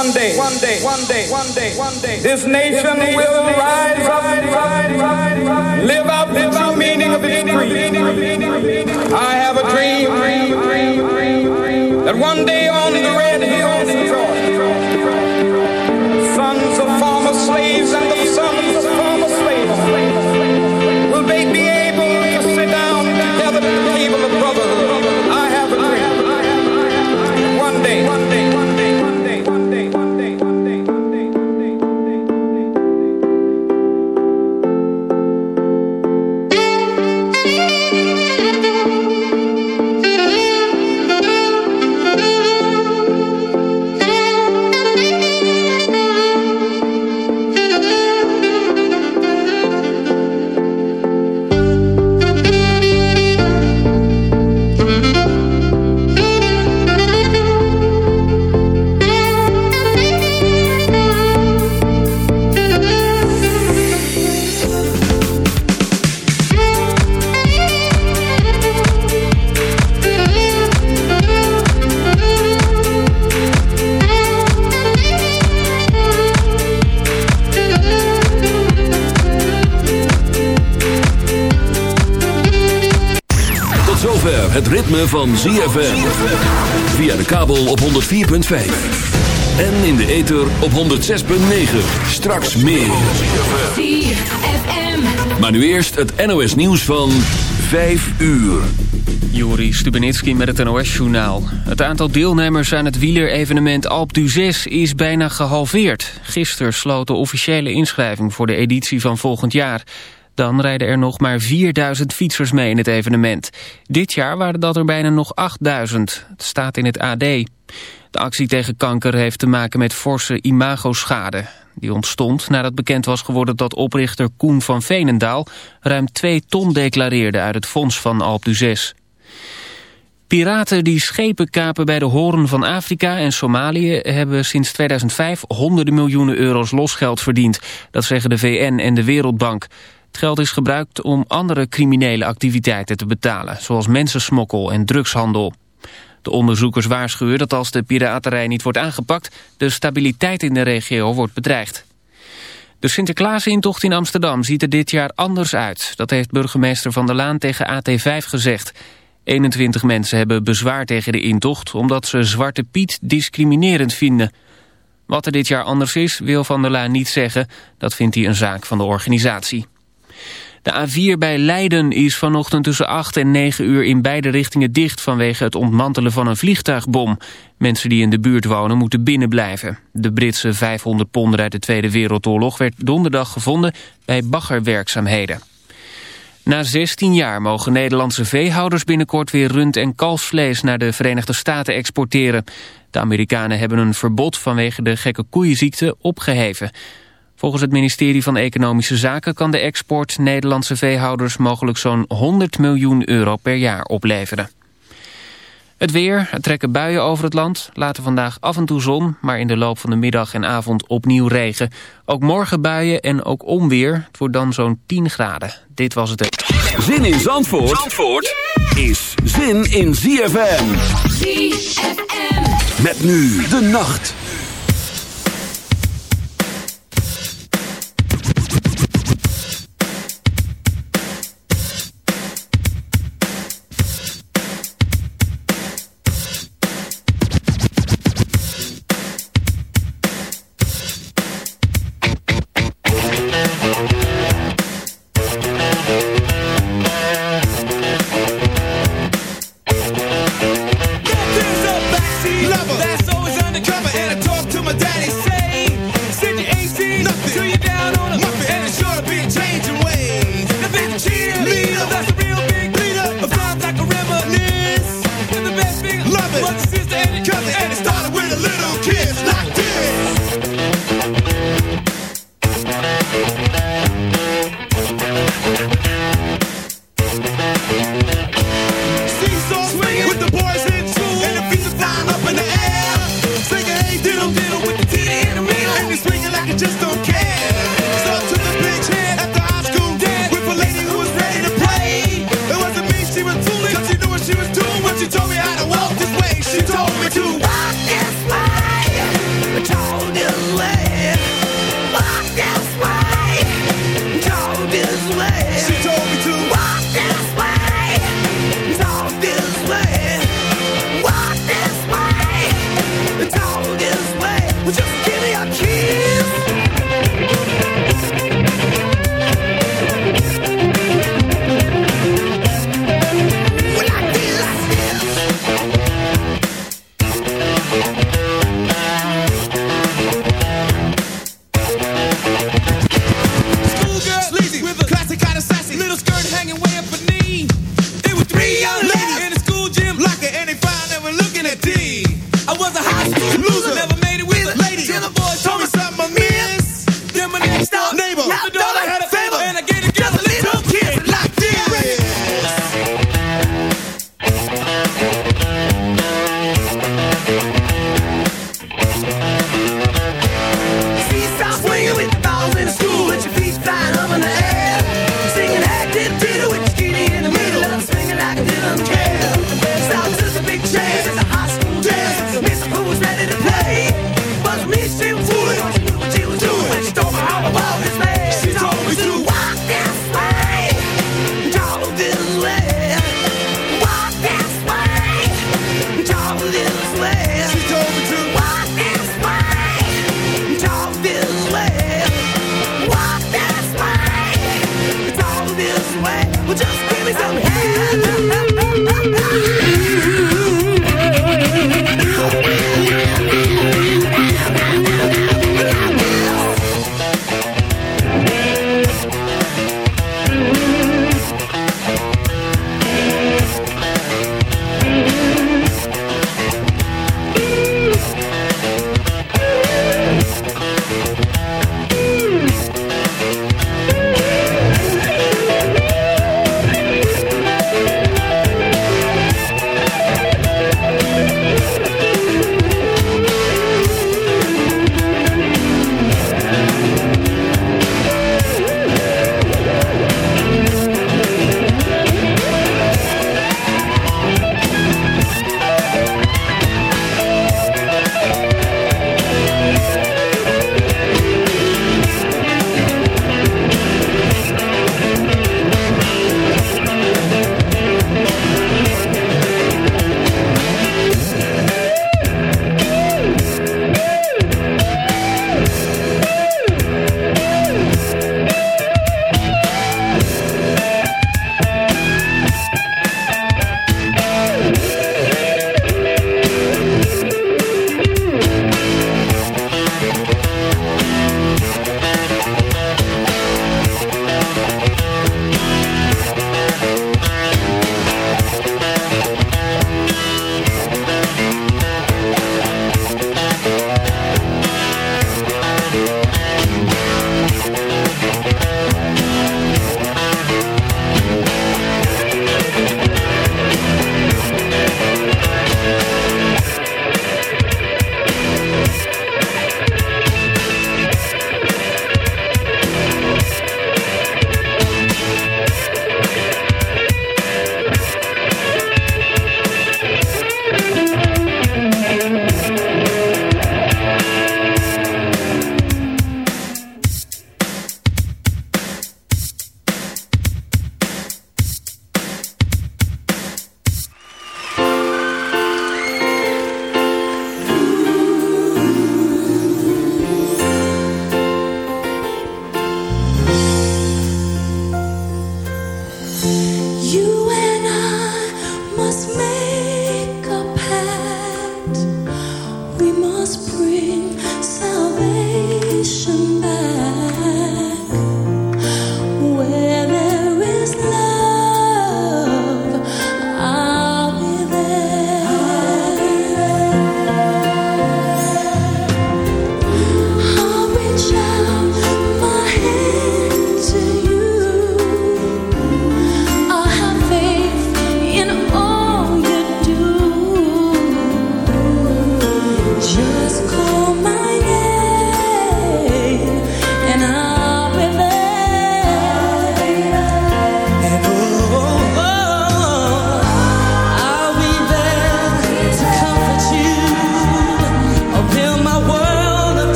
one day, one day, one day, one day, one day, this nation will rise up, live out the true meaning of its creed. I have a dream that one day on the red hills of Georgia, sons of former slaves and the sons of ritme van ZFM. Via de kabel op 104.5. En in de ether op 106.9. Straks meer. Maar nu eerst het NOS nieuws van 5 uur. Juri Stubenitski met het NOS-journaal. Het aantal deelnemers aan het wielerevenement Alp d'Huez is bijna gehalveerd. Gisteren sloot de officiële inschrijving voor de editie van volgend jaar. Dan rijden er nog maar 4000 fietsers mee in het evenement. Dit jaar waren dat er bijna nog 8000. Het staat in het AD. De actie tegen kanker heeft te maken met forse imagoschade. Die ontstond nadat bekend was geworden dat oprichter Koen van Veenendaal... ruim 2 ton declareerde uit het fonds van Alp. Piraten die schepen kapen bij de horen van Afrika en Somalië... hebben sinds 2005 honderden miljoenen euro's losgeld verdiend. Dat zeggen de VN en de Wereldbank. Het geld is gebruikt om andere criminele activiteiten te betalen... zoals mensensmokkel en drugshandel. De onderzoekers waarschuwen dat als de piraterij niet wordt aangepakt... de stabiliteit in de regio wordt bedreigd. De Sinterklaasintocht in Amsterdam ziet er dit jaar anders uit. Dat heeft burgemeester Van der Laan tegen AT5 gezegd. 21 mensen hebben bezwaar tegen de intocht... omdat ze Zwarte Piet discriminerend vinden. Wat er dit jaar anders is, wil Van der Laan niet zeggen. Dat vindt hij een zaak van de organisatie. De A4 bij Leiden is vanochtend tussen 8 en 9 uur in beide richtingen dicht vanwege het ontmantelen van een vliegtuigbom. Mensen die in de buurt wonen moeten binnenblijven. De Britse 500 ponder uit de Tweede Wereldoorlog werd donderdag gevonden bij baggerwerkzaamheden. Na 16 jaar mogen Nederlandse veehouders binnenkort weer rund- en kalfsvlees naar de Verenigde Staten exporteren. De Amerikanen hebben een verbod vanwege de gekke koeienziekte opgeheven. Volgens het ministerie van Economische Zaken kan de export Nederlandse veehouders mogelijk zo'n 100 miljoen euro per jaar opleveren. Het weer, er trekken buien over het land. Later vandaag af en toe zon, maar in de loop van de middag en avond opnieuw regen. Ook morgen buien en ook onweer. Het wordt dan zo'n 10 graden. Dit was het. Zin in Zandvoort, Zandvoort is zin in ZFM. ZFM. Met nu de nacht.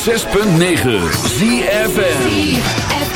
106.9 ZFN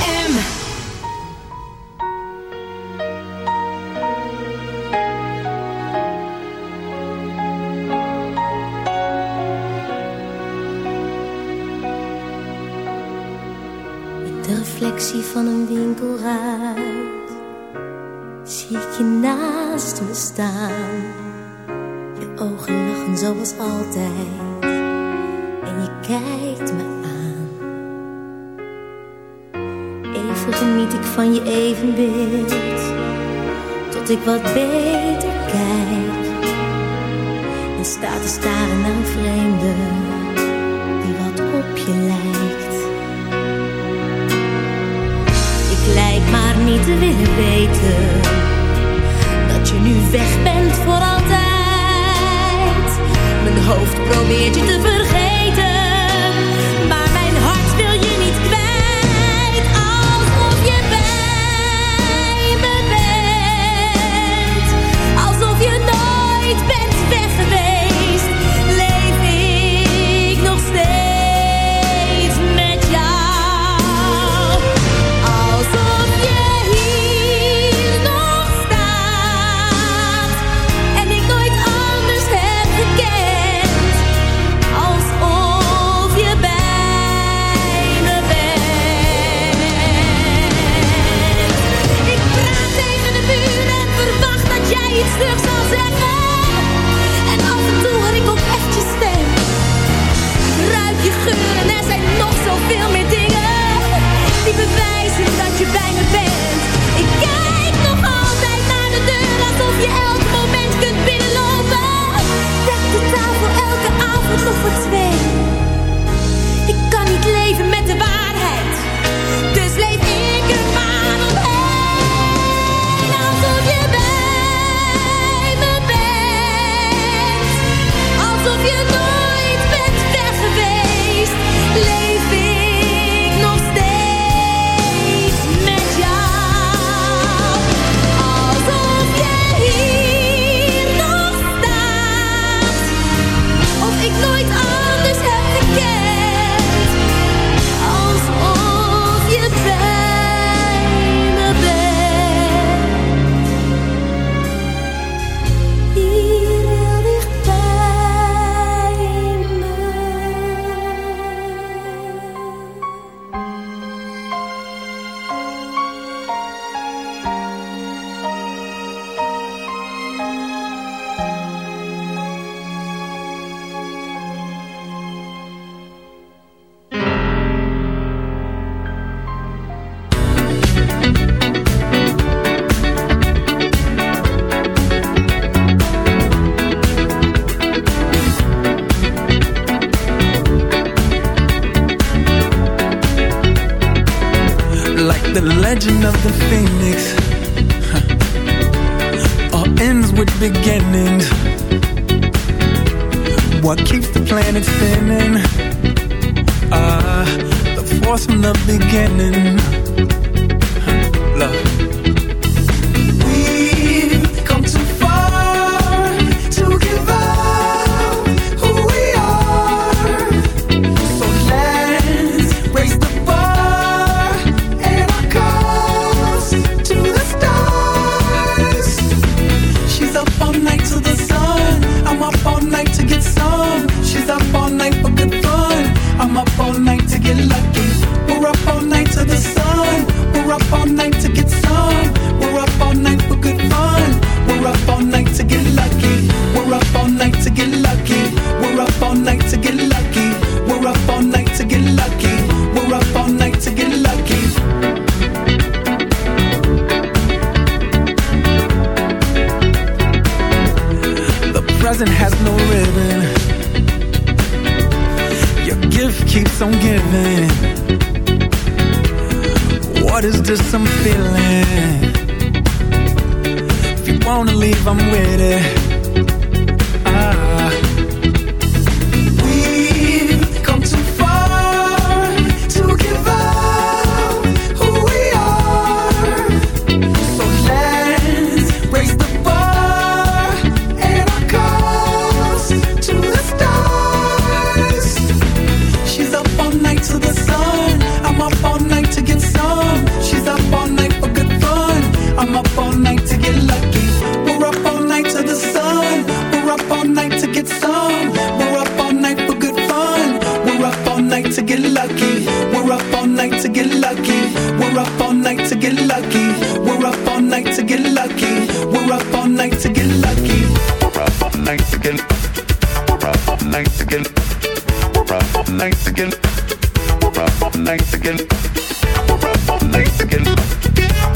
We're up all night again.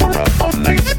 We're up all night.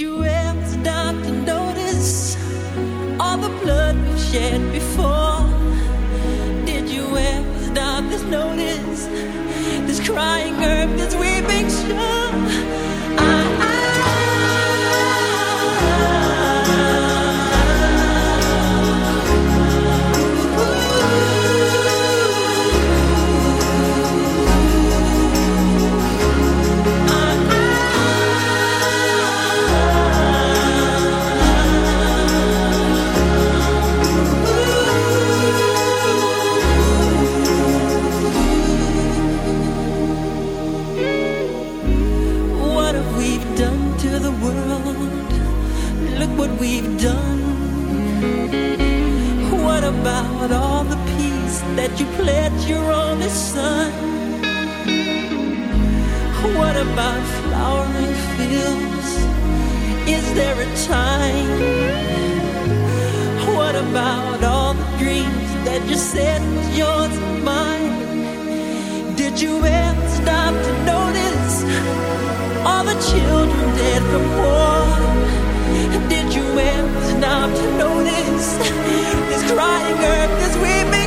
you Did you ever stop to notice this crying earth, this weeping?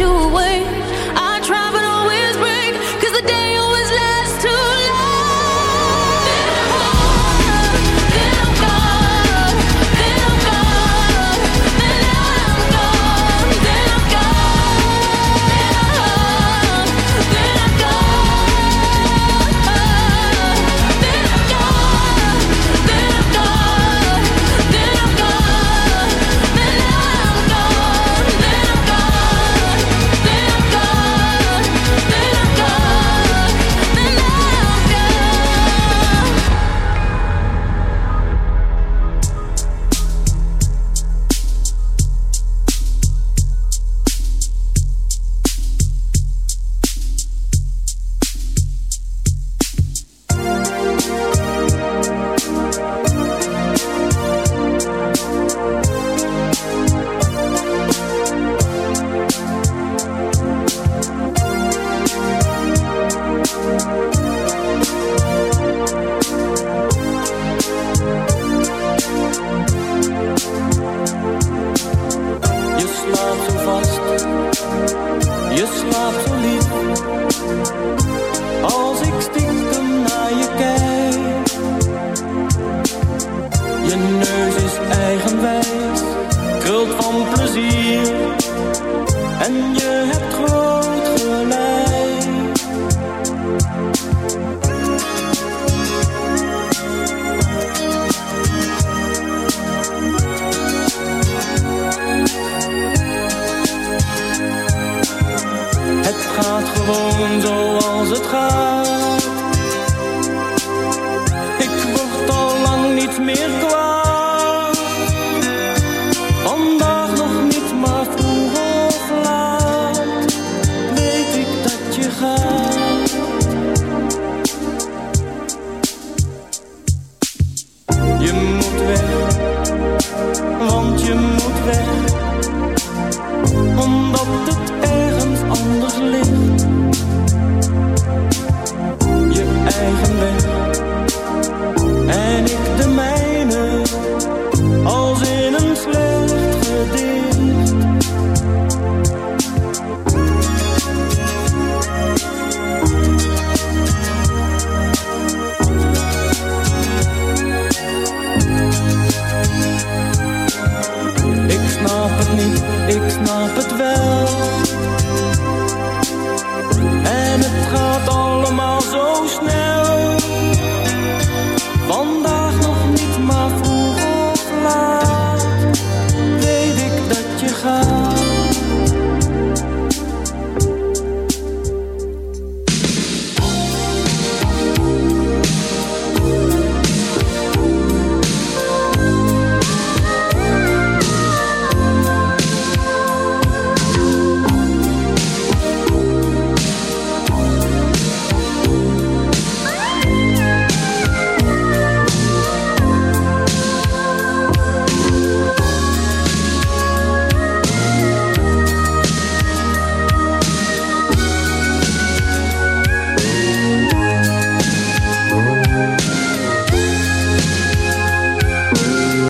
you were. als het gaat. Ik wacht al lang niet meer